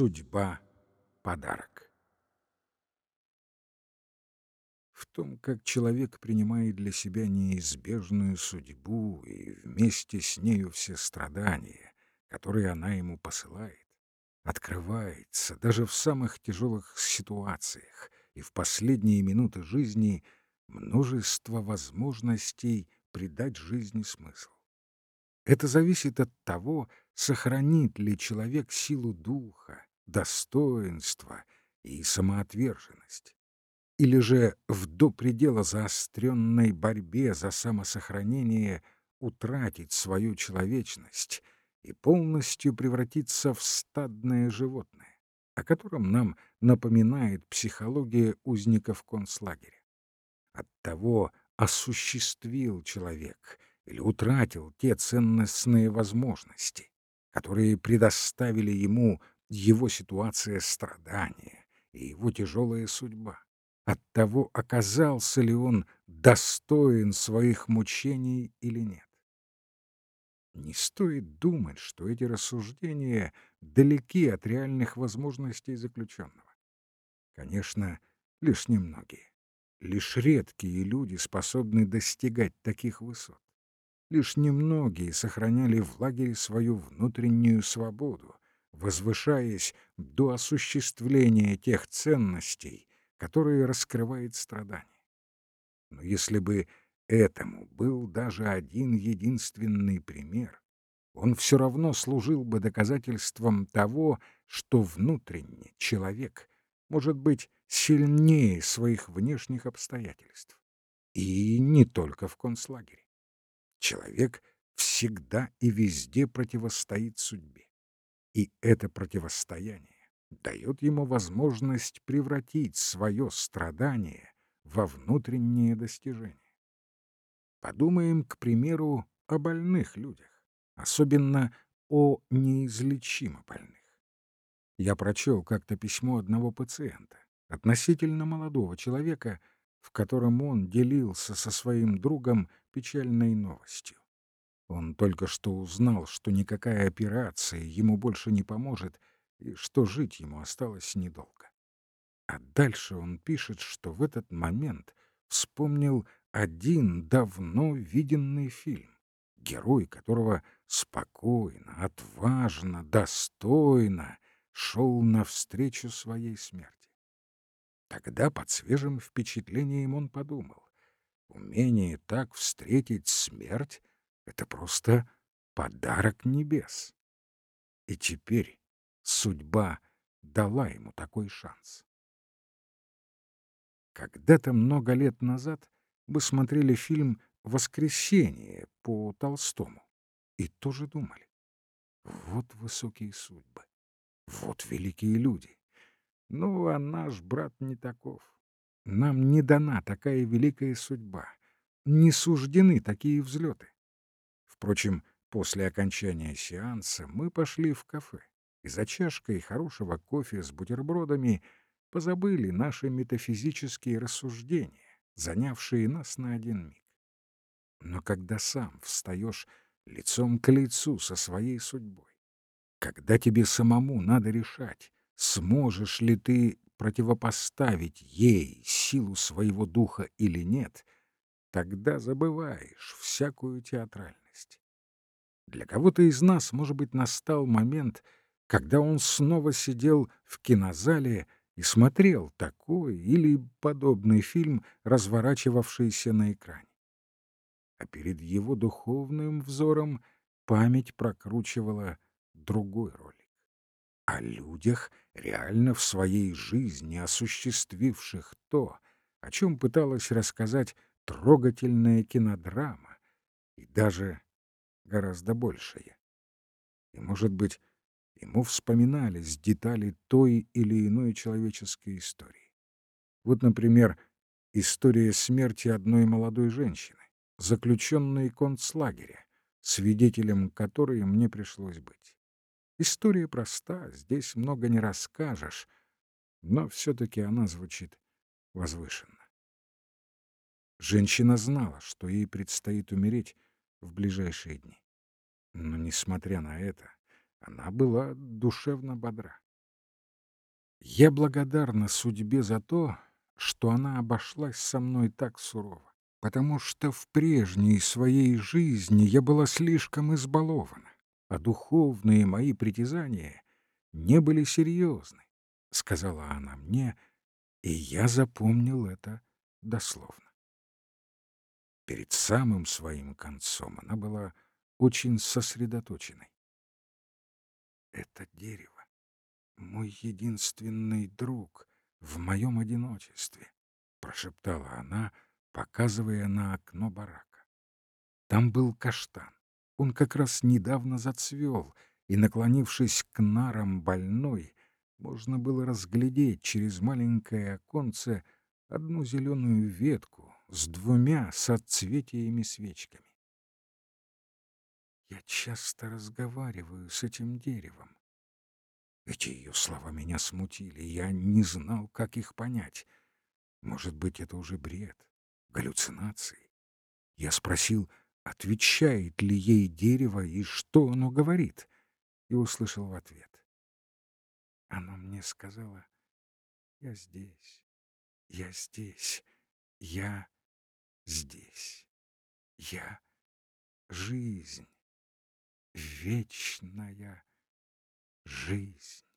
Судьба — подарок. В том, как человек принимает для себя неизбежную судьбу и вместе с нею все страдания, которые она ему посылает, открывается даже в самых тяжелых ситуациях и в последние минуты жизни множество возможностей придать жизни смысл. Это зависит от того, сохранит ли человек силу духа, достоинство и самоотверженность. Или же в до предела заостренной борьбе за самосохранение утратить свою человечность и полностью превратиться в стадное животное, о котором нам напоминает психология узников концлагеря. Оттого осуществил человек или утратил те ценностные возможности, которые предоставили ему его ситуация страдания и его тяжелая судьба. От того, оказался ли он достоин своих мучений или нет. Не стоит думать, что эти рассуждения далеки от реальных возможностей заключенного. Конечно, лишь немногие, лишь редкие люди способны достигать таких высот. Лишь немногие сохраняли в лагере свою внутреннюю свободу, возвышаясь до осуществления тех ценностей, которые раскрывает страдание. Но если бы этому был даже один единственный пример, он все равно служил бы доказательством того, что внутренне человек может быть сильнее своих внешних обстоятельств. И не только в концлагере. Человек всегда и везде противостоит судьбе. И это противостояние дает ему возможность превратить свое страдание во внутреннее достижение. Подумаем, к примеру, о больных людях, особенно о неизлечимо больных. Я прочел как-то письмо одного пациента, относительно молодого человека, в котором он делился со своим другом печальной новостью. Он только что узнал, что никакая операция ему больше не поможет и что жить ему осталось недолго. А дальше он пишет, что в этот момент вспомнил один давно виденный фильм, герой которого спокойно, отважно, достойно шел навстречу своей смерти. Тогда под свежим впечатлением он подумал, умение так встретить смерть — это просто подарок небес. И теперь судьба дала ему такой шанс. Когда-то много лет назад мы смотрели фильм «Воскресенье» по Толстому и тоже думали. Вот высокие судьбы, вот великие люди. Ну, а наш брат не таков. Нам не дана такая великая судьба, не суждены такие взлеты. Впрочем, после окончания сеанса мы пошли в кафе и за чашкой хорошего кофе с бутербродами позабыли наши метафизические рассуждения, занявшие нас на один миг. Но когда сам встаешь лицом к лицу со своей судьбой, когда тебе самому надо решать, Сможешь ли ты противопоставить ей силу своего духа или нет, тогда забываешь всякую театральность. Для кого-то из нас, может быть, настал момент, когда он снова сидел в кинозале и смотрел такой или подобный фильм, разворачивавшийся на экране. А перед его духовным взором память прокручивала другой ролик о людях, реально в своей жизни осуществивших то, о чем пыталась рассказать трогательная кинодрама, и даже гораздо большее. И, может быть, ему вспоминались детали той или иной человеческой истории. Вот, например, история смерти одной молодой женщины, заключенной концлагеря, свидетелем которой мне пришлось быть. История проста, здесь много не расскажешь, но все-таки она звучит возвышенно. Женщина знала, что ей предстоит умереть в ближайшие дни. Но, несмотря на это, она была душевно бодра. Я благодарна судьбе за то, что она обошлась со мной так сурово, потому что в прежней своей жизни я была слишком избалована, а духовные мои притязания не были серьезны, — сказала она мне, и я запомнил это дословно. Перед самым своим концом она была очень сосредоточенной. Это дерево — мой единственный друг в моем одиночестве, — прошептала она, показывая на окно барака. Там был каштан. Он как раз недавно зацвел, и, наклонившись к нарам больной, можно было разглядеть через маленькое оконце одну зеленую ветку с двумя соцветиями свечками. Я часто разговариваю с этим деревом. Эти ее слова меня смутили, я не знал, как их понять. Может быть, это уже бред, галлюцинации. Я спросил, отвечает ли ей дерево и что оно говорит, и услышал в ответ. Оно мне сказала, я здесь, я здесь, я здесь, я жизнь, вечная жизнь.